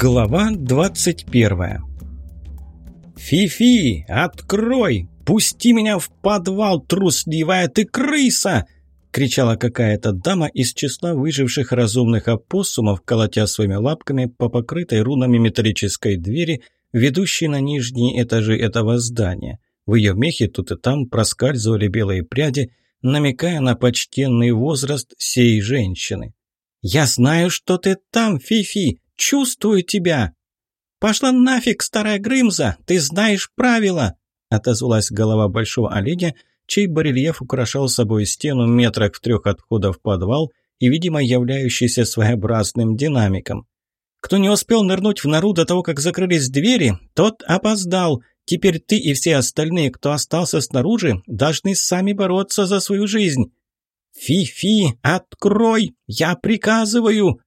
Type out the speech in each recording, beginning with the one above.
Глава 21 «Фи-фи, открой! Пусти меня в подвал, трусливая ты крыса!» — кричала какая-то дама из числа выживших разумных опоссумов, колотя своими лапками по покрытой рунами металлической двери, ведущей на нижние этажи этого здания. В ее мехе тут и там проскальзывали белые пряди, намекая на почтенный возраст сей женщины. «Я знаю, что ты там, Фи-фи! Чувствую тебя!» «Пошла нафиг, старая Грымза! Ты знаешь правила!» отозвалась голова большого оленя, чей барельеф украшал собой стену метрах в трех от входа в подвал и, видимо, являющийся своеобразным динамиком. «Кто не успел нырнуть в нору до того, как закрылись двери, тот опоздал. Теперь ты и все остальные, кто остался снаружи, должны сами бороться за свою жизнь». «Фи-фи, открой! Я приказываю!»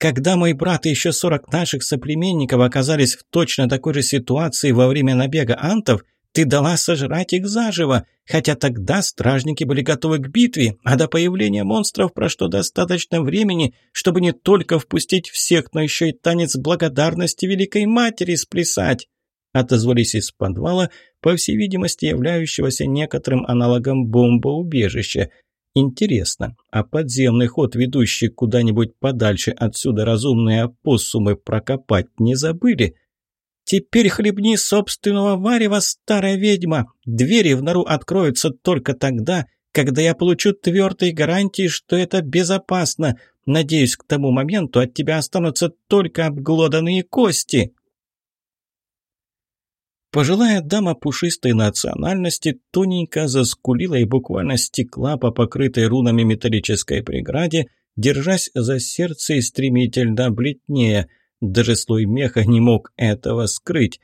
Когда мой брат и еще сорок наших соплеменников оказались в точно такой же ситуации во время набега антов, ты дала сожрать их заживо, хотя тогда стражники были готовы к битве, а до появления монстров прошло достаточно времени, чтобы не только впустить всех, но еще и танец благодарности Великой Матери сплясать. Отозвались из подвала, по всей видимости, являющегося некоторым аналогом бомбоубежища – Интересно, а подземный ход, ведущий куда-нибудь подальше отсюда разумные опоссумы прокопать не забыли? Теперь хлебни собственного варева, старая ведьма. Двери в нору откроются только тогда, когда я получу твердые гарантии, что это безопасно. Надеюсь, к тому моменту от тебя останутся только обглоданные кости. Пожилая дама пушистой национальности тоненько заскулила и буквально стекла по покрытой рунами металлической преграде, держась за сердце и стремительно бледнее. Даже слой меха не мог этого скрыть.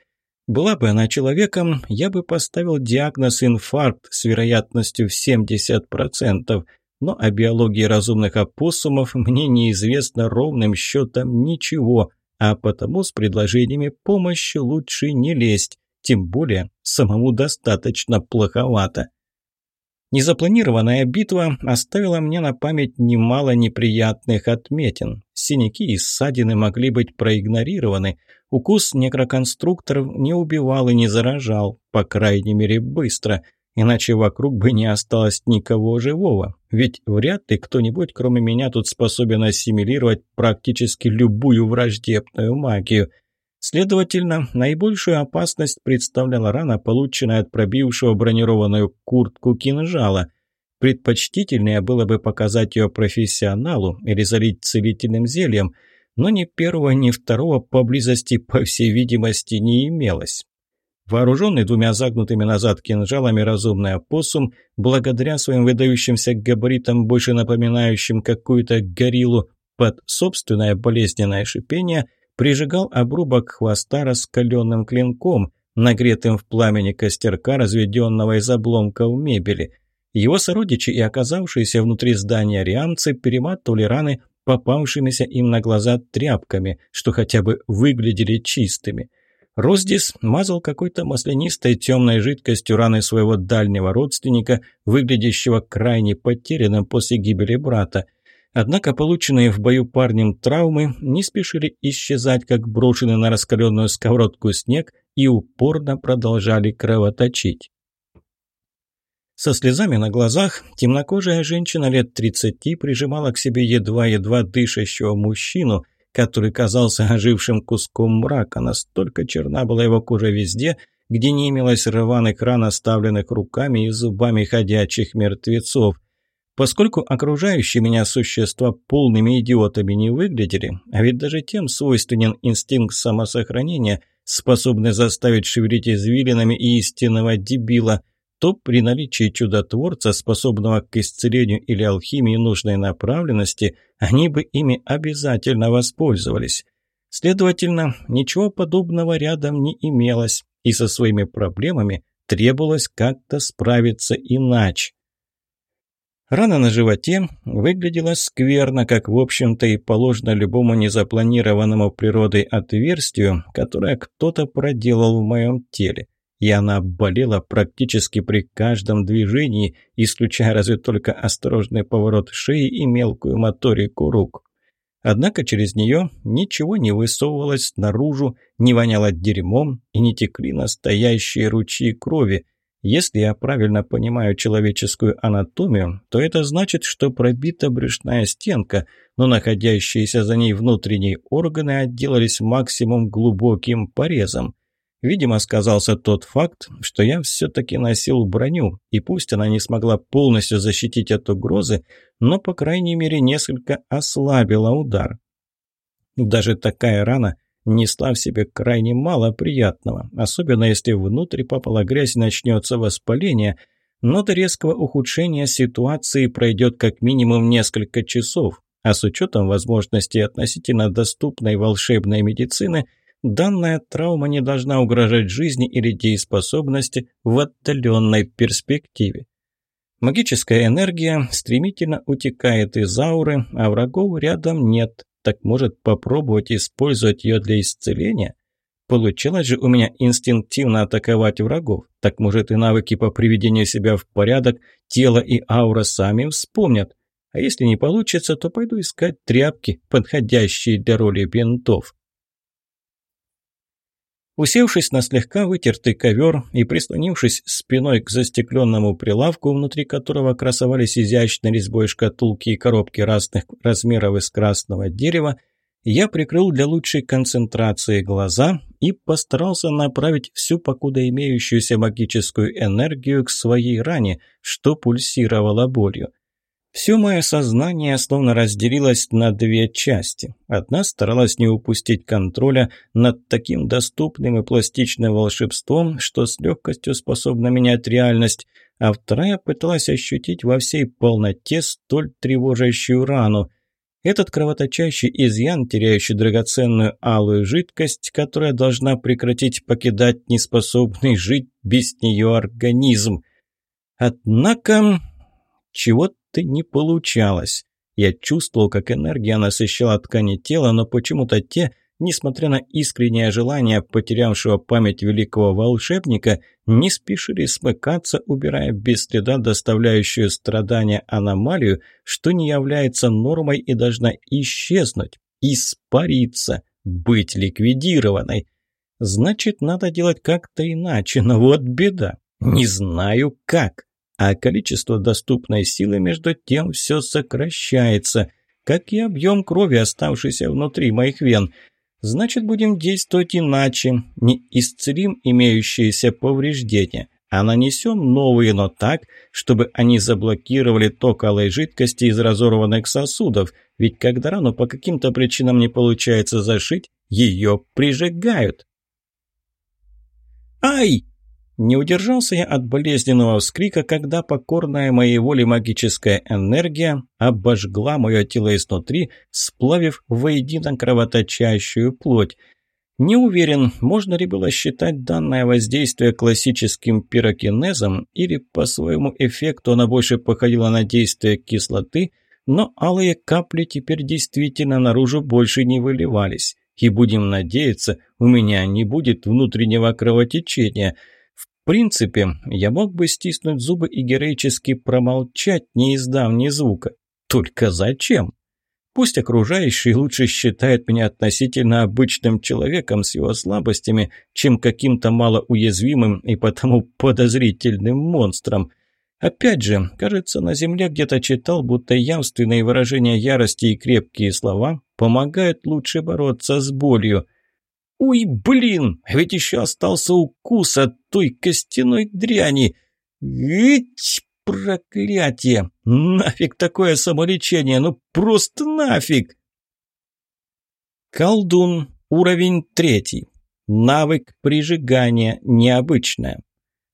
Была бы она человеком, я бы поставил диагноз инфаркт с вероятностью в 70%, но о биологии разумных опоссумов мне неизвестно ровным счетом ничего, а потому с предложениями помощи лучше не лезть. Тем более, самому достаточно плоховато. Незапланированная битва оставила мне на память немало неприятных отметин. Синяки и ссадины могли быть проигнорированы. Укус некроконструкторов не убивал и не заражал, по крайней мере быстро, иначе вокруг бы не осталось никого живого. Ведь вряд ли кто-нибудь, кроме меня, тут способен ассимилировать практически любую враждебную магию – Следовательно, наибольшую опасность представляла рана, полученная от пробившего бронированную куртку кинжала. Предпочтительнее было бы показать ее профессионалу или залить целительным зельем, но ни первого, ни второго поблизости, по всей видимости, не имелось. Вооруженный двумя загнутыми назад кинжалами разумный опоссум, благодаря своим выдающимся габаритам, больше напоминающим какую-то гориллу, под собственное болезненное шипение – прижигал обрубок хвоста раскаленным клинком, нагретым в пламени костерка, разведенного из обломков мебели. Его сородичи и оказавшиеся внутри здания риамцы перематывали раны попавшимися им на глаза тряпками, что хотя бы выглядели чистыми. Роздис мазал какой-то маслянистой темной жидкостью раны своего дальнего родственника, выглядящего крайне потерянным после гибели брата – Однако полученные в бою парнем травмы не спешили исчезать, как брошенный на раскаленную сковородку снег, и упорно продолжали кровоточить. Со слезами на глазах темнокожая женщина лет тридцати прижимала к себе едва-едва дышащего мужчину, который казался ожившим куском мрака, настолько черна была его кожа везде, где не имелось рваных ран, оставленных руками и зубами ходячих мертвецов. Поскольку окружающие меня существа полными идиотами не выглядели, а ведь даже тем свойственен инстинкт самосохранения, способный заставить шевелить извилинами и истинного дебила, то при наличии чудотворца, способного к исцелению или алхимии нужной направленности, они бы ими обязательно воспользовались. Следовательно, ничего подобного рядом не имелось, и со своими проблемами требовалось как-то справиться иначе. Рана на животе выглядела скверно, как, в общем-то, и положено любому незапланированному природой отверстию, которое кто-то проделал в моем теле. И она болела практически при каждом движении, исключая разве только осторожный поворот шеи и мелкую моторику рук. Однако через нее ничего не высовывалось наружу, не воняло дерьмом и не текли настоящие ручьи крови. Если я правильно понимаю человеческую анатомию, то это значит, что пробита брюшная стенка, но находящиеся за ней внутренние органы отделались максимум глубоким порезом. Видимо, сказался тот факт, что я все-таки носил броню, и пусть она не смогла полностью защитить от угрозы, но, по крайней мере, несколько ослабила удар. Даже такая рана несла в себе крайне мало приятного, особенно если внутрь попала грязь и начнется воспаление, но до резкого ухудшения ситуации пройдет как минимум несколько часов, а с учетом возможностей относительно доступной волшебной медицины, данная травма не должна угрожать жизни или дееспособности в отдаленной перспективе. Магическая энергия стремительно утекает из ауры, а врагов рядом нет, так может попробовать использовать ее для исцеления? Получилось же у меня инстинктивно атаковать врагов, так может и навыки по приведению себя в порядок, тело и аура сами вспомнят. А если не получится, то пойду искать тряпки, подходящие для роли бинтов. Усевшись на слегка вытертый ковер и прислонившись спиной к застекленному прилавку, внутри которого красовались изящной резьбой шкатулки и коробки разных размеров из красного дерева, я прикрыл для лучшей концентрации глаза и постарался направить всю покуда имеющуюся магическую энергию к своей ране, что пульсировала болью. Все мое сознание словно разделилось на две части. Одна старалась не упустить контроля над таким доступным и пластичным волшебством, что с легкостью способна менять реальность, а вторая пыталась ощутить во всей полноте столь тревожащую рану. Этот кровоточащий изъян, теряющий драгоценную алую жидкость, которая должна прекратить покидать неспособный жить без нее организм. Однако... Чего будто не получалось. Я чувствовал, как энергия насыщала ткани тела, но почему-то те, несмотря на искреннее желание потерявшего память великого волшебника, не спешили смыкаться, убирая без следа доставляющую страдания аномалию, что не является нормой и должна исчезнуть, испариться, быть ликвидированной. Значит, надо делать как-то иначе, но вот беда. Не знаю как а количество доступной силы между тем все сокращается, как и объем крови, оставшийся внутри моих вен. Значит, будем действовать иначе, не исцелим имеющиеся повреждения, а нанесем новые, но так, чтобы они заблокировали ток алой жидкости из разорванных сосудов, ведь когда рану по каким-то причинам не получается зашить, ее прижигают. «Ай!» Не удержался я от болезненного вскрика, когда покорная моей воле магическая энергия обожгла мое тело изнутри, сплавив воедино кровоточащую плоть. Не уверен, можно ли было считать данное воздействие классическим пирокинезом, или по своему эффекту оно больше походило на действие кислоты, но алые капли теперь действительно наружу больше не выливались. И будем надеяться, у меня не будет внутреннего кровотечения – принципе, я мог бы стиснуть зубы и героически промолчать, не издав ни звука. Только зачем? Пусть окружающие лучше считают меня относительно обычным человеком с его слабостями, чем каким-то малоуязвимым и потому подозрительным монстром. Опять же, кажется, на земле где-то читал, будто явственные выражения ярости и крепкие слова помогают лучше бороться с болью – «Уй, блин, ведь еще остался укус от той костяной дряни! Ить, проклятие! Нафиг такое самолечение, ну просто нафиг!» Колдун, уровень третий. Навык прижигания необычная.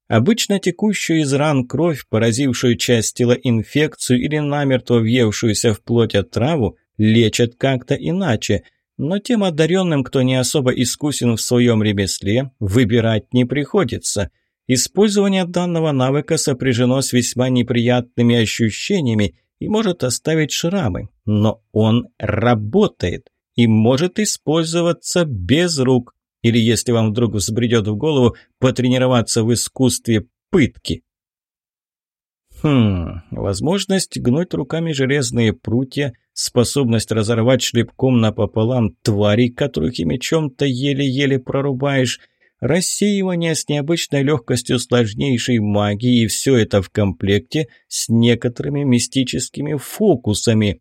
Обычно текущую из ран кровь, поразившую часть тела инфекцию или намертво въевшуюся в плоть траву, лечат как-то иначе – но тем одаренным, кто не особо искусен в своем ремесле, выбирать не приходится. Использование данного навыка сопряжено с весьма неприятными ощущениями и может оставить шрамы, но он работает и может использоваться без рук, или если вам вдруг взбредет в голову, потренироваться в искусстве пытки. Хм, возможность гнуть руками железные прутья, способность разорвать шлепком напополам тварей, которых и мечом-то еле-еле прорубаешь, рассеивание с необычной легкостью сложнейшей магии, и все это в комплекте с некоторыми мистическими фокусами.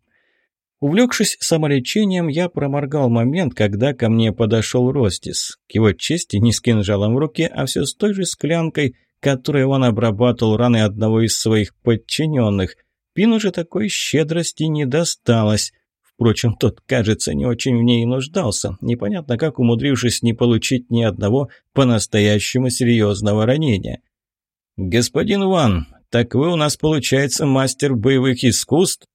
Увлекшись самолечением, я проморгал момент, когда ко мне подошел Ростис. К его чести не с кинжалом в руке, а все с той же склянкой – которой он обрабатывал раны одного из своих подчиненных. Пину же такой щедрости не досталось. Впрочем, тот, кажется, не очень в ней нуждался, непонятно как умудрившись не получить ни одного по-настоящему серьезного ранения. «Господин Ван, так вы у нас, получается, мастер боевых искусств?»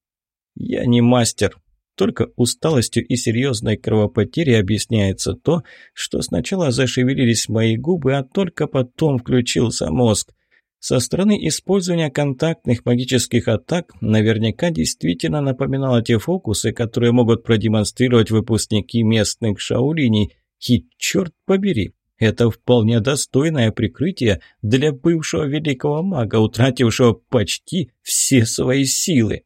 «Я не мастер», только усталостью и серьезной кровопотерей объясняется то, что сначала зашевелились мои губы, а только потом включился мозг. Со стороны использования контактных магических атак наверняка действительно напоминало те фокусы, которые могут продемонстрировать выпускники местных шаулиней. И черт побери, это вполне достойное прикрытие для бывшего великого мага, утратившего почти все свои силы.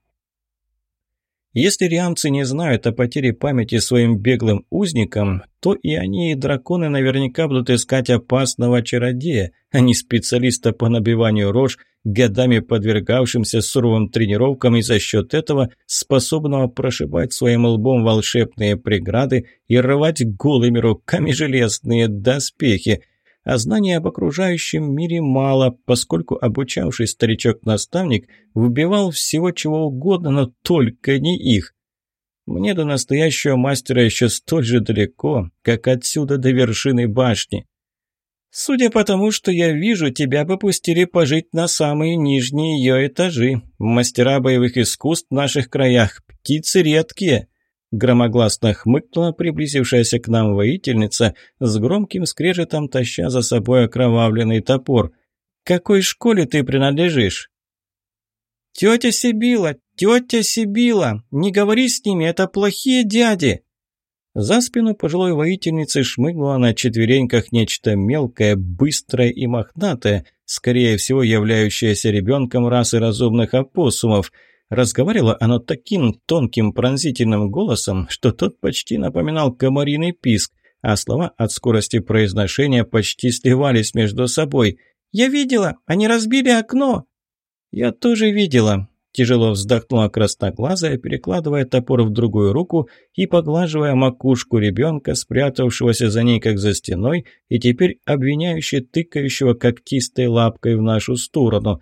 Если риамцы не знают о потере памяти своим беглым узникам, то и они, и драконы, наверняка будут искать опасного чародея, а не специалиста по набиванию рож, годами подвергавшимся суровым тренировкам и за счет этого способного прошибать своим лбом волшебные преграды и рвать голыми руками железные доспехи а знаний об окружающем мире мало, поскольку обучавший старичок-наставник выбивал всего чего угодно, но только не их. Мне до настоящего мастера еще столь же далеко, как отсюда до вершины башни. Судя по тому, что я вижу, тебя попустили пожить на самые нижние ее этажи. Мастера боевых искусств в наших краях, птицы редкие. Громогласно хмыкнула приблизившаяся к нам воительница, с громким скрежетом таща за собой окровавленный топор. «Какой школе ты принадлежишь?» «Тетя Сибила! Тетя Сибила! Не говори с ними, это плохие дяди!» За спину пожилой воительницы шмыгнуло на четвереньках нечто мелкое, быстрое и мохнатое, скорее всего являющееся ребенком расы разумных опоссумов – Разговаривало оно таким тонким пронзительным голосом, что тот почти напоминал комариный писк, а слова от скорости произношения почти сливались между собой. «Я видела! Они разбили окно!» «Я тоже видела!» Тяжело вздохнула красноглазая, перекладывая топор в другую руку и поглаживая макушку ребенка, спрятавшегося за ней как за стеной и теперь обвиняющий тыкающего когтистой лапкой в нашу сторону.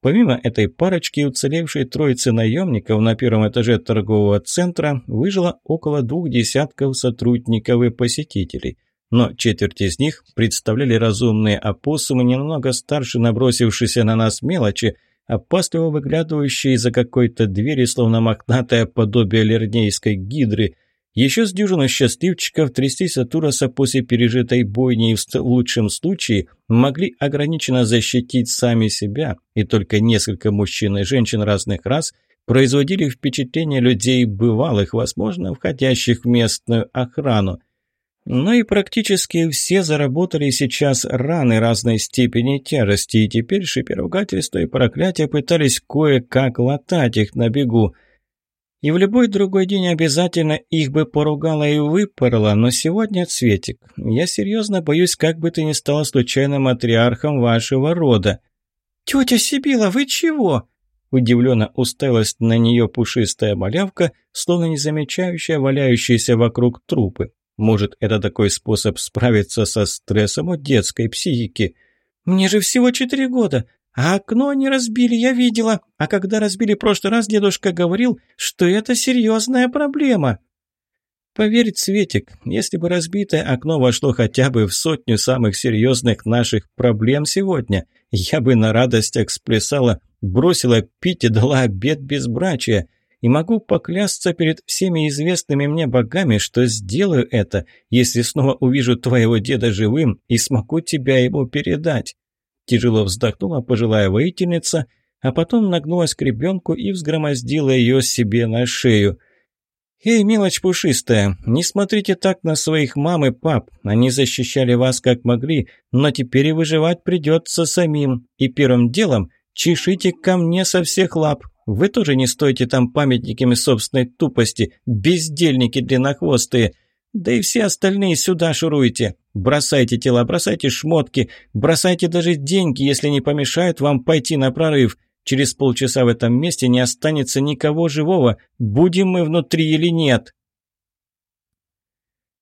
Помимо этой парочки, уцелевшей троицы наемников на первом этаже торгового центра выжило около двух десятков сотрудников и посетителей. Но четверть из них представляли разумные опоссумы, немного старше набросившиеся на нас мелочи, опасливо выглядывающие из-за какой-то двери, словно мохнатое подобие лернейской гидры – еще с дюжину счастливчиков трястись от ужаса после пережитой бойни в лучшем случае могли ограниченно защитить сами себя, и только несколько мужчин и женщин разных рас производили впечатление людей бывалых, возможно, входящих в местную охрану. Но и практически все заработали сейчас раны разной степени тяжести, и теперь шиперугательства и проклятия пытались кое-как латать их на бегу – и в любой другой день обязательно их бы поругала и выпорола, но сегодня, Цветик, я серьезно боюсь, как бы ты ни стала случайным матриархом вашего рода». «Тетя Сибила, вы чего?» Удивленно уставилась на нее пушистая малявка, словно не замечающая валяющиеся вокруг трупы. Может, это такой способ справиться со стрессом от детской психики? «Мне же всего четыре года. А окно они разбили, я видела. А когда разбили прошлый раз, дедушка говорил, что это серьезная проблема. Поверь, Светик, если бы разбитое окно вошло хотя бы в сотню самых серьезных наших проблем сегодня, я бы на радостях сплясала, бросила пить и дала обед безбрачия. И могу поклясться перед всеми известными мне богами, что сделаю это, если снова увижу твоего деда живым и смогу тебя ему передать. Тяжело вздохнула пожилая воительница, а потом нагнулась к ребенку и взгромоздила ее себе на шею. «Эй, мелочь пушистая, не смотрите так на своих мам и пап. Они защищали вас как могли, но теперь и выживать придется самим. И первым делом чешите ко мне со всех лап. Вы тоже не стоите там памятниками собственной тупости, бездельники длиннохвостые. Да и все остальные сюда шуруйте. Бросайте тела, бросайте шмотки, бросайте даже деньги, если не помешают вам пойти на прорыв. Через полчаса в этом месте не останется никого живого, будем мы внутри или нет».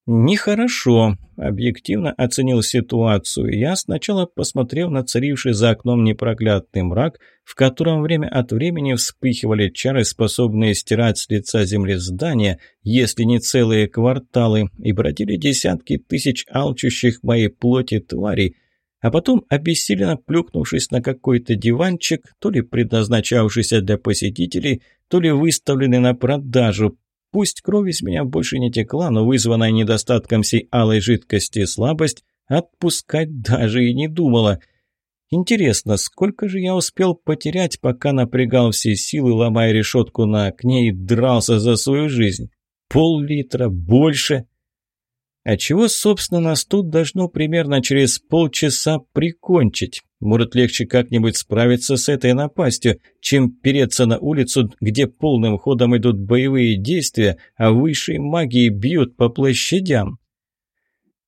«Нехорошо», – объективно оценил ситуацию. Я, сначала посмотрев на царивший за окном непроглядный мрак, в котором время от времени вспыхивали чары, способные стирать с лица земли здания, если не целые кварталы, и бродили десятки тысяч алчущих моей плоти тварей, а потом, обессиленно плюхнувшись на какой-то диванчик, то ли предназначавшийся для посетителей, то ли выставленный на продажу, Пусть кровь из меня больше не текла, но вызванная недостатком сей алой жидкости слабость отпускать даже и не думала. Интересно, сколько же я успел потерять, пока напрягал все силы, ломая решетку на окне и дрался за свою жизнь? Пол-литра? Больше? А чего, собственно, нас тут должно примерно через полчаса прикончить? Может, легче как-нибудь справиться с этой напастью, чем переться на улицу, где полным ходом идут боевые действия, а высшие магии бьют по площадям?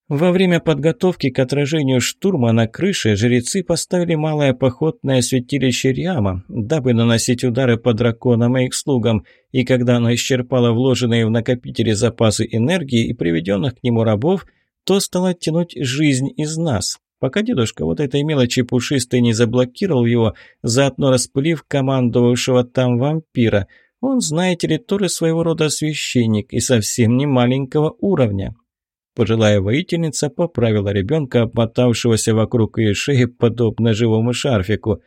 Во время подготовки к отражению штурма на крыше жрецы поставили малое походное святилище Риама, дабы наносить удары по драконам и их слугам, и когда оно исчерпало вложенные в накопители запасы энергии и приведенных к нему рабов, то стало тянуть жизнь из нас. Пока дедушка вот этой мелочи пушистой не заблокировал его, заодно распылив командовавшего там вампира, он, знаете ли, тоже своего рода священник и совсем не маленького уровня. Пожилая воительница поправила ребенка, обмотавшегося вокруг ее шеи, подобно живому шарфику.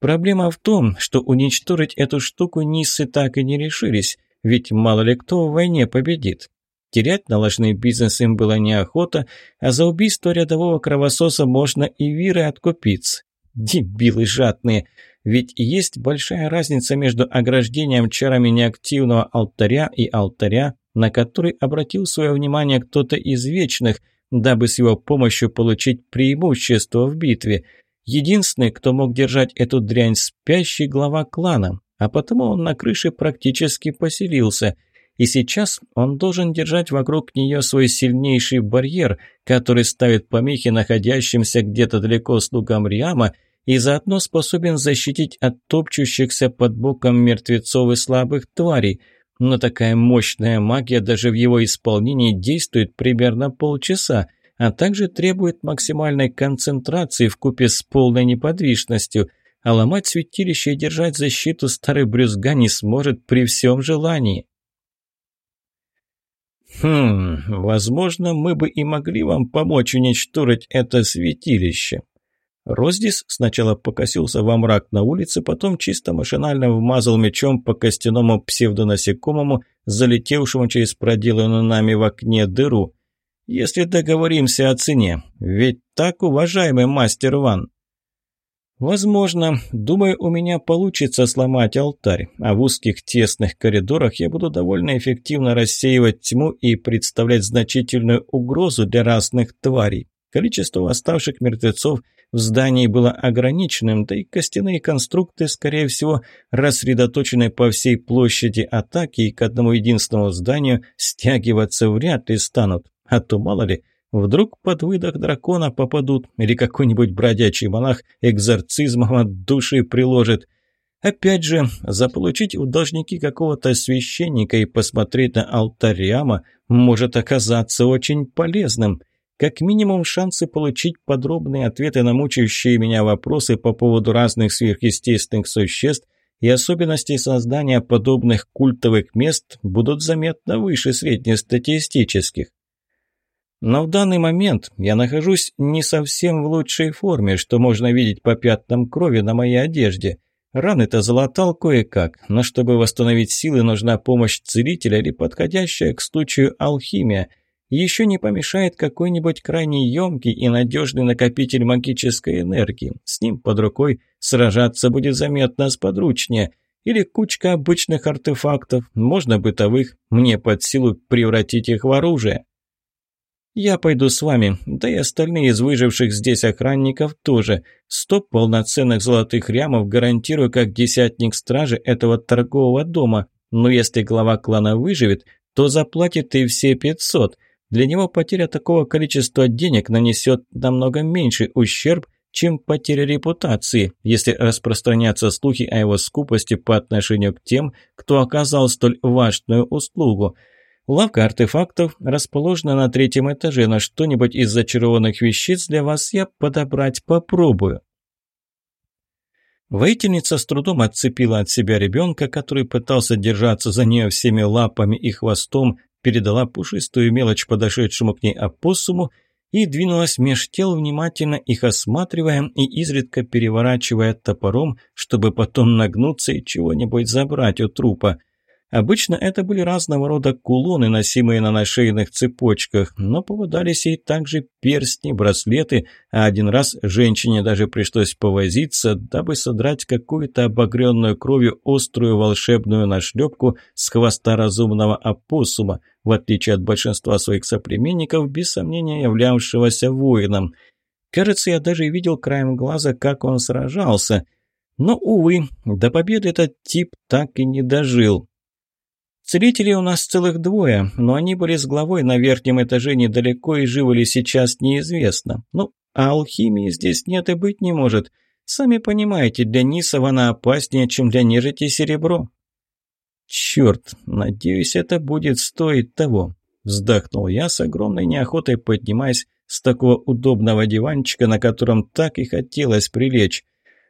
Проблема в том, что уничтожить эту штуку Ниссы так и не решились, ведь мало ли кто в войне победит. Терять налаженный бизнес им было неохота, а за убийство рядового кровососа можно и виры откупиться. Дебилы жадные! Ведь есть большая разница между ограждением чарами неактивного алтаря и алтаря, на который обратил свое внимание кто-то из вечных, дабы с его помощью получить преимущество в битве. Единственный, кто мог держать эту дрянь спящий глава клана, а потому он на крыше практически поселился. И сейчас он должен держать вокруг нее свой сильнейший барьер, который ставит помехи находящимся где-то далеко слугам Риама и заодно способен защитить от топчущихся под боком мертвецов и слабых тварей – но такая мощная магия даже в его исполнении действует примерно полчаса, а также требует максимальной концентрации в купе с полной неподвижностью, а ломать святилище и держать защиту старый брюзга не сможет при всем желании. «Хм, возможно, мы бы и могли вам помочь уничтожить это святилище», Роздис сначала покосился во мрак на улице, потом чисто машинально вмазал мечом по костяному псевдонасекомому, залетевшему через проделанную нами в окне дыру. «Если договоримся о цене, ведь так, уважаемый мастер Ван?» «Возможно. Думаю, у меня получится сломать алтарь, а в узких тесных коридорах я буду довольно эффективно рассеивать тьму и представлять значительную угрозу для разных тварей. Количество восставших мертвецов – в здании было ограниченным, да и костяные конструкты, скорее всего, рассредоточены по всей площади атаки и к одному единственному зданию стягиваться вряд ли станут. А то, мало ли, вдруг под выдох дракона попадут или какой-нибудь бродячий монах экзорцизмом от души приложит. Опять же, заполучить у должники какого-то священника и посмотреть на алтарь Риама может оказаться очень полезным – как минимум шансы получить подробные ответы на мучающие меня вопросы по поводу разных сверхъестественных существ и особенностей создания подобных культовых мест будут заметно выше среднестатистических. Но в данный момент я нахожусь не совсем в лучшей форме, что можно видеть по пятнам крови на моей одежде. Раны-то залатал кое-как, но чтобы восстановить силы, нужна помощь целителя или подходящая к случаю алхимия – еще не помешает какой-нибудь крайне емкий и надежный накопитель магической энергии. С ним под рукой сражаться будет заметно сподручнее. Или кучка обычных артефактов, можно бытовых, мне под силу превратить их в оружие. «Я пойду с вами, да и остальные из выживших здесь охранников тоже. Сто полноценных золотых рямов гарантирую как десятник стражи этого торгового дома. Но если глава клана выживет, то заплатит и все пятьсот. Для него потеря такого количества денег нанесет намного меньший ущерб, чем потеря репутации, если распространятся слухи о его скупости по отношению к тем, кто оказал столь важную услугу. Лавка артефактов расположена на третьем этаже, на что-нибудь из зачарованных вещиц для вас я подобрать попробую. Воительница с трудом отцепила от себя ребенка, который пытался держаться за нее всеми лапами и хвостом, передала пушистую мелочь подошедшему к ней опоссуму и двинулась меж тел, внимательно их осматривая и изредка переворачивая топором, чтобы потом нагнуться и чего-нибудь забрать у трупа – Обычно это были разного рода кулоны, носимые на нашейных цепочках, но попадались ей также перстни, браслеты, а один раз женщине даже пришлось повозиться, дабы содрать какую-то обогренную кровью острую волшебную нашлепку с хвоста разумного опоссума, в отличие от большинства своих соплеменников, без сомнения являвшегося воином. Кажется, я даже видел краем глаза, как он сражался. Но, увы, до победы этот тип так и не дожил. Целителей у нас целых двое, но они были с главой на верхнем этаже недалеко и живы ли сейчас неизвестно. Ну, а алхимии здесь нет и быть не может. Сами понимаете, для Нисов она опаснее, чем для нежити серебро. «Черт, надеюсь, это будет стоить того», – вздохнул я с огромной неохотой, поднимаясь с такого удобного диванчика, на котором так и хотелось прилечь.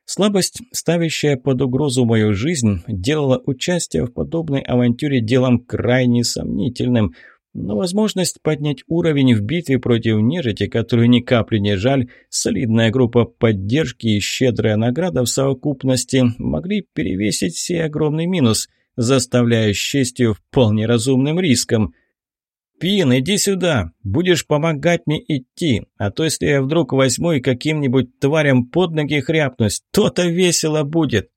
Слабость, ставящая под угрозу мою жизнь, делала участие в подобной авантюре делом крайне сомнительным. Но возможность поднять уровень в битве против нежити, которую ни капли не жаль, солидная группа поддержки и щедрая награда в совокупности могли перевесить сей огромный минус, заставляя счастью вполне разумным риском – «Пин, иди сюда! Будешь помогать мне идти, а то если я вдруг возьму и каким-нибудь тварям под ноги хряпнусь, то-то весело будет!»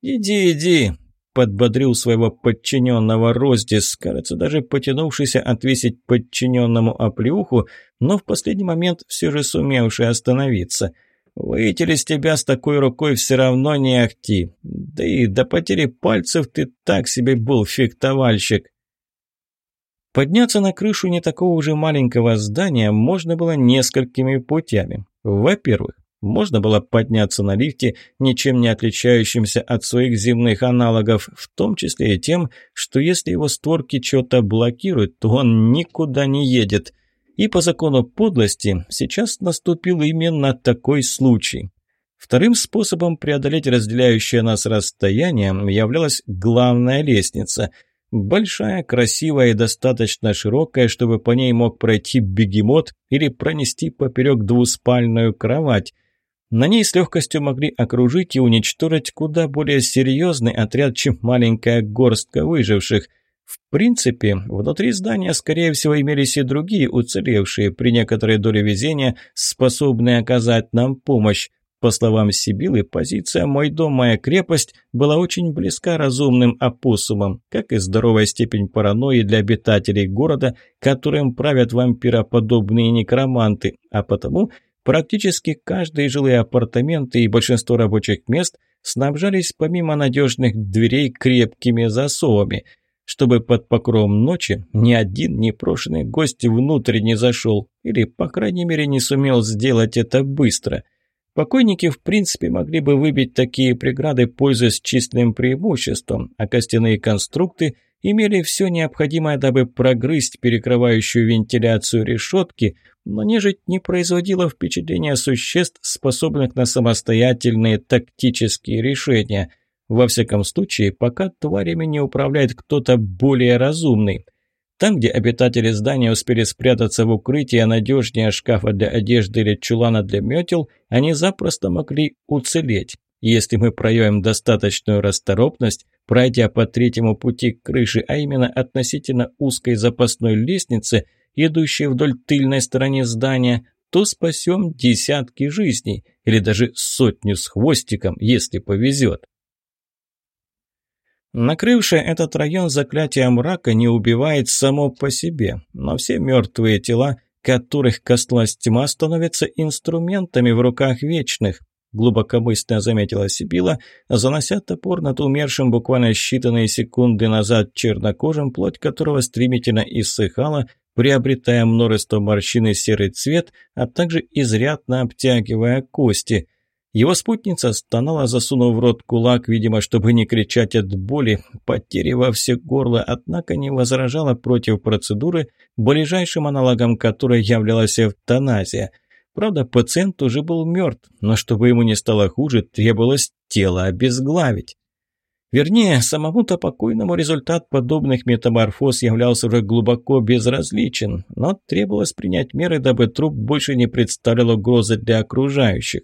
«Иди, иди!» – подбодрил своего подчиненного Роздис, кажется, даже потянувшийся отвесить подчиненному оплеуху, но в последний момент все же сумевший остановиться. «Выйти с тебя с такой рукой все равно не ахти, да и до потери пальцев ты так себе был фехтовальщик!» Подняться на крышу не такого уже маленького здания можно было несколькими путями. Во-первых, можно было подняться на лифте, ничем не отличающимся от своих земных аналогов, в том числе и тем, что если его створки что-то блокируют, то он никуда не едет. И по закону подлости сейчас наступил именно такой случай. Вторым способом преодолеть разделяющее нас расстояние являлась главная лестница – Большая, красивая и достаточно широкая, чтобы по ней мог пройти бегемот или пронести поперек двуспальную кровать. На ней с легкостью могли окружить и уничтожить куда более серьезный отряд, чем маленькая горстка выживших. В принципе, внутри здания, скорее всего, имелись и другие уцелевшие, при некоторой доле везения, способные оказать нам помощь. По словам Сибилы, позиция «Мой дом, моя крепость» была очень близка разумным опоссумам, как и здоровая степень паранойи для обитателей города, которым правят вампироподобные некроманты, а потому практически каждые жилые апартаменты и большинство рабочих мест снабжались помимо надежных дверей крепкими засовами – чтобы под покровом ночи ни один непрошенный гость внутрь не зашел, или, по крайней мере, не сумел сделать это быстро. Покойники, в принципе, могли бы выбить такие преграды, пользуясь численным преимуществом, а костяные конструкты имели все необходимое, дабы прогрызть перекрывающую вентиляцию решетки, но нежить не производила впечатления существ, способных на самостоятельные тактические решения. Во всяком случае, пока тварями не управляет кто-то более разумный. Там, где обитатели здания успели спрятаться в укрытие надежнее шкафа для одежды или чулана для метел, они запросто могли уцелеть. Если мы проявим достаточную расторопность, пройдя по третьему пути к крыше, а именно относительно узкой запасной лестницы, идущей вдоль тыльной стороны здания, то спасем десятки жизней, или даже сотню с хвостиком, если повезет. Накрывшее этот район заклятие мрака не убивает само по себе, но все мертвые тела, которых коснулась тьма, становятся инструментами в руках вечных глубокомысленно заметила Сибила, занося топор над умершим буквально считанные секунды назад чернокожим, плоть которого стремительно иссыхала, приобретая множество морщин и серый цвет, а также изрядно обтягивая кости. Его спутница стонала, засунув в рот кулак, видимо, чтобы не кричать от боли, потери во все горло, однако не возражала против процедуры, ближайшим аналогом которой являлась эвтаназия – Правда, пациент уже был мертв, но чтобы ему не стало хуже, требовалось тело обезглавить. Вернее, самому-то покойному результат подобных метаморфоз являлся уже глубоко безразличен, но требовалось принять меры, дабы труп больше не представлял угрозы для окружающих.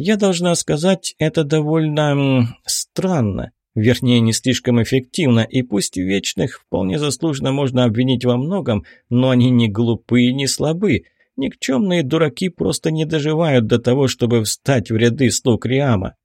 Я должна сказать, это довольно странно, вернее, не слишком эффективно, и пусть вечных вполне заслуженно можно обвинить во многом, но они не глупы и не слабы – Никчемные дураки просто не доживают до того, чтобы встать в ряды слуг Риама.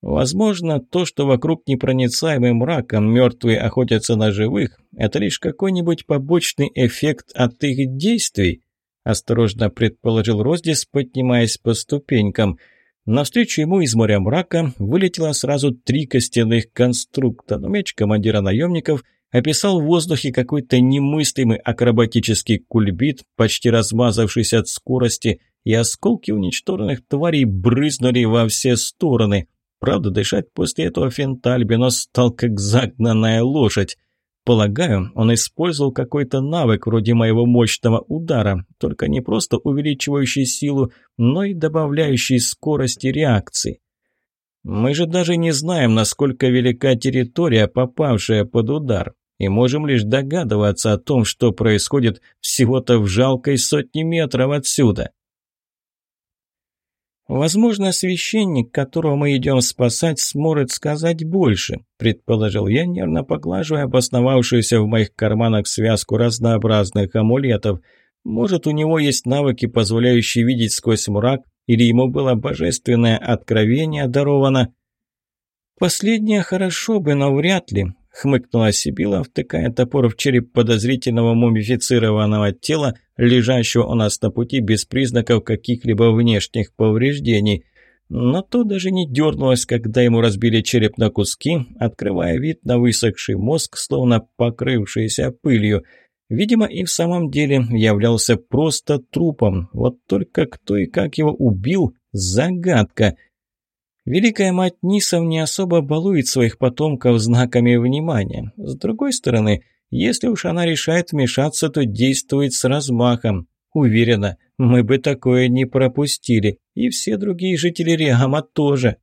Возможно, то, что вокруг непроницаемым мраком мертвые охотятся на живых, это лишь какой-нибудь побочный эффект от их действий, осторожно предположил Роздис, поднимаясь по ступенькам. Навстречу ему из моря мрака вылетело сразу три костяных конструкта, но меч командира наемников – описал в воздухе какой-то немыслимый акробатический кульбит, почти размазавшийся от скорости, и осколки уничтоженных тварей брызнули во все стороны. Правда, дышать после этого Фентальбинос стал как загнанная лошадь. Полагаю, он использовал какой-то навык вроде моего мощного удара, только не просто увеличивающий силу, но и добавляющий скорости реакции. Мы же даже не знаем, насколько велика территория, попавшая под удар и можем лишь догадываться о том, что происходит всего-то в жалкой сотни метров отсюда. «Возможно, священник, которого мы идем спасать, сможет сказать больше», предположил я, нервно поглаживая обосновавшуюся в моих карманах связку разнообразных амулетов. «Может, у него есть навыки, позволяющие видеть сквозь мрак, или ему было божественное откровение даровано?» «Последнее хорошо бы, но вряд ли. — хмыкнула Сибила, втыкая топор в череп подозрительного мумифицированного тела, лежащего у нас на пути без признаков каких-либо внешних повреждений. Но то даже не дернулось, когда ему разбили череп на куски, открывая вид на высохший мозг, словно покрывшийся пылью. Видимо, и в самом деле являлся просто трупом. Вот только кто и как его убил – загадка – Великая мать Нисов не особо балует своих потомков знаками внимания. С другой стороны, если уж она решает вмешаться, то действует с размахом. Уверена, мы бы такое не пропустили, и все другие жители Риама тоже.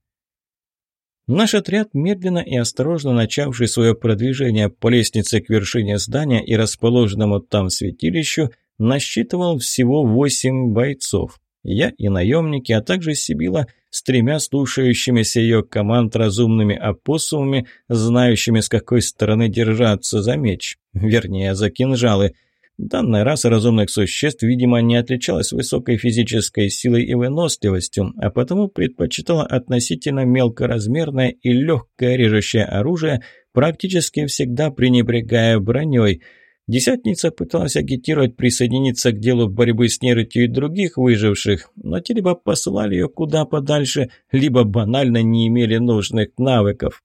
Наш отряд, медленно и осторожно начавший свое продвижение по лестнице к вершине здания и расположенному там святилищу, насчитывал всего восемь бойцов. Я и наемники, а также Сибила с тремя слушающимися ее команд разумными опоссумами, знающими, с какой стороны держаться за меч, вернее, за кинжалы. Данная раса разумных существ, видимо, не отличалась высокой физической силой и выносливостью, а потому предпочитала относительно мелкоразмерное и легкое режущее оружие, практически всегда пренебрегая броней – Десятница пыталась агитировать присоединиться к делу борьбы с нерытью и других выживших, но те либо посылали ее куда подальше, либо банально не имели нужных навыков.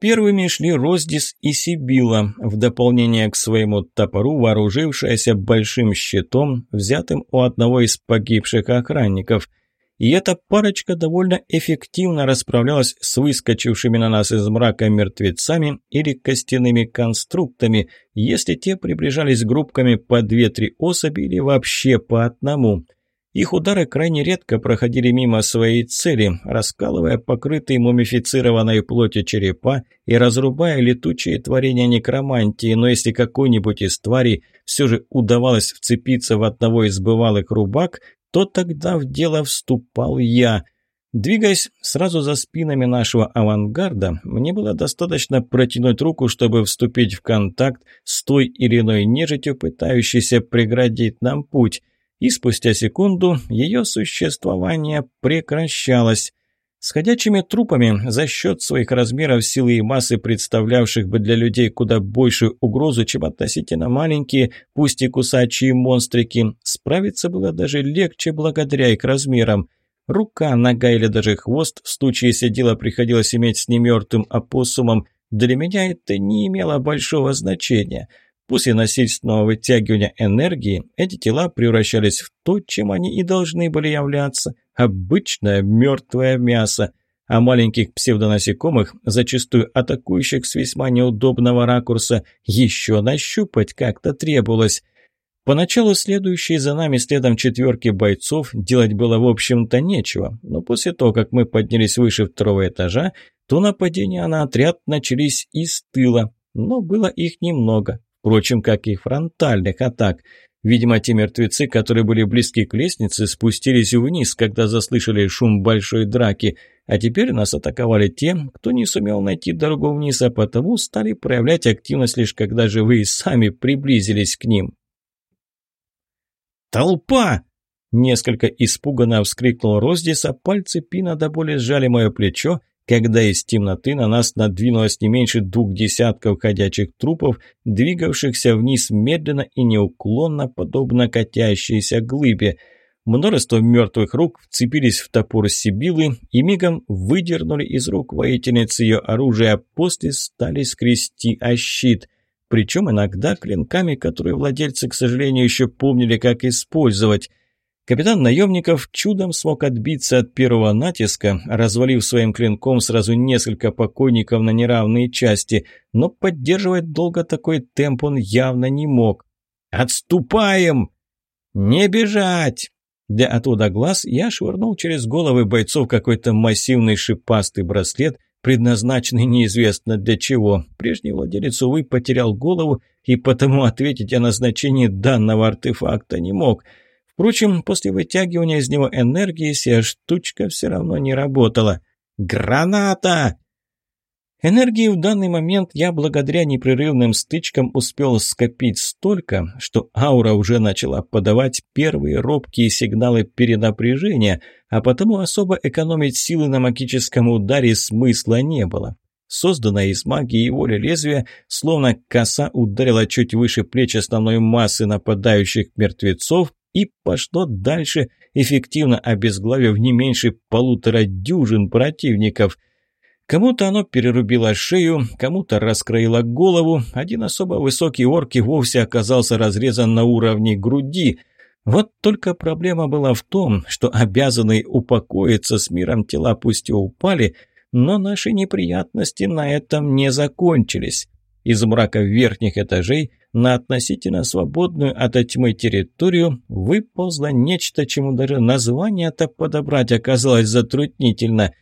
Первыми шли Роздис и Сибила, в дополнение к своему топору, вооружившаяся большим щитом, взятым у одного из погибших охранников – и эта парочка довольно эффективно расправлялась с выскочившими на нас из мрака мертвецами или костяными конструктами, если те приближались группками по две-три особи или вообще по одному. Их удары крайне редко проходили мимо своей цели, раскалывая покрытые мумифицированной плоти черепа и разрубая летучие творения некромантии, но если какой-нибудь из тварей все же удавалось вцепиться в одного из бывалых рубак, то тогда в дело вступал я. Двигаясь сразу за спинами нашего авангарда, мне было достаточно протянуть руку, чтобы вступить в контакт с той или иной нежитью, пытающейся преградить нам путь, и спустя секунду ее существование прекращалось. С ходячими трупами за счет своих размеров, силы и массы, представлявших бы для людей куда большую угрозу, чем относительно маленькие, пусть и кусачие монстрики, справиться было даже легче благодаря их размерам. Рука, нога или даже хвост, в случае, если дело приходилось иметь с немертвым опоссумом, для меня это не имело большого значения. После насильственного вытягивания энергии эти тела превращались в то, чем они и должны были являться – обычное мертвое мясо. А маленьких псевдонасекомых, зачастую атакующих с весьма неудобного ракурса, еще нащупать как-то требовалось. Поначалу следующие за нами следом четверки бойцов делать было в общем-то нечего, но после того, как мы поднялись выше второго этажа, то нападения на отряд начались из тыла, но было их немного, Впрочем, как и фронтальных атак. Видимо, те мертвецы, которые были близки к лестнице, спустились вниз, когда заслышали шум большой драки, а теперь нас атаковали те, кто не сумел найти дорогу вниз, а потому стали проявлять активность лишь когда живые сами приблизились к ним. «Толпа!» Несколько испуганно вскрикнул Роздис, а пальцы Пина до боли сжали мое плечо, когда из темноты на нас надвинулось не меньше двух десятков ходячих трупов, двигавшихся вниз медленно и неуклонно, подобно катящейся глыбе. Множество мертвых рук вцепились в топор Сибилы и мигом выдернули из рук воительницы ее оружие, а после стали скрести о щит. Причем иногда клинками, которые владельцы, к сожалению, еще помнили, как использовать – Капитан наемников чудом смог отбиться от первого натиска, развалив своим клинком сразу несколько покойников на неравные части, но поддерживать долго такой темп он явно не мог. «Отступаем!» «Не бежать!» Для оттуда глаз я швырнул через головы бойцов какой-то массивный шипастый браслет, предназначенный неизвестно для чего. Прежний владелец, увы, потерял голову и потому ответить о назначении данного артефакта не мог – Впрочем, после вытягивания из него энергии сия штучка все равно не работала. «Граната!» Энергии в данный момент я благодаря непрерывным стычкам успел скопить столько, что аура уже начала подавать первые робкие сигналы перенапряжения, а потому особо экономить силы на магическом ударе смысла не было. Созданная из магии и воли лезвия, словно коса ударила чуть выше плеч основной массы нападающих мертвецов, и пошло дальше, эффективно обезглавив не меньше полутора дюжин противников. Кому-то оно перерубило шею, кому-то раскроило голову, один особо высокий орк и вовсе оказался разрезан на уровне груди. Вот только проблема была в том, что обязанные упокоиться с миром тела пусть и упали, но наши неприятности на этом не закончились. Из мрака верхних этажей на относительно свободную от тьмы территорию выползло нечто, чему даже название-то подобрать оказалось затруднительно.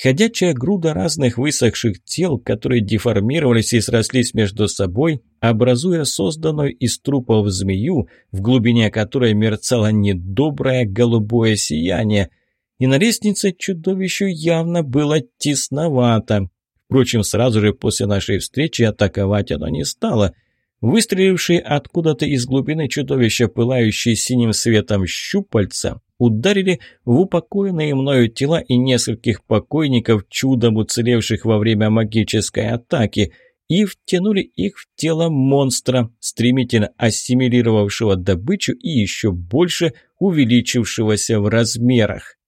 Ходячая груда разных высохших тел, которые деформировались и срослись между собой, образуя созданную из трупов змею, в глубине которой мерцало недоброе голубое сияние. И на лестнице чудовищу явно было тесновато. Впрочем, сразу же после нашей встречи атаковать оно не стало – Выстрелившие откуда-то из глубины чудовища, пылающие синим светом щупальца, ударили в упокоенные мною тела и нескольких покойников, чудом уцелевших во время магической атаки, и втянули их в тело монстра, стремительно ассимилировавшего добычу и еще больше увеличившегося в размерах.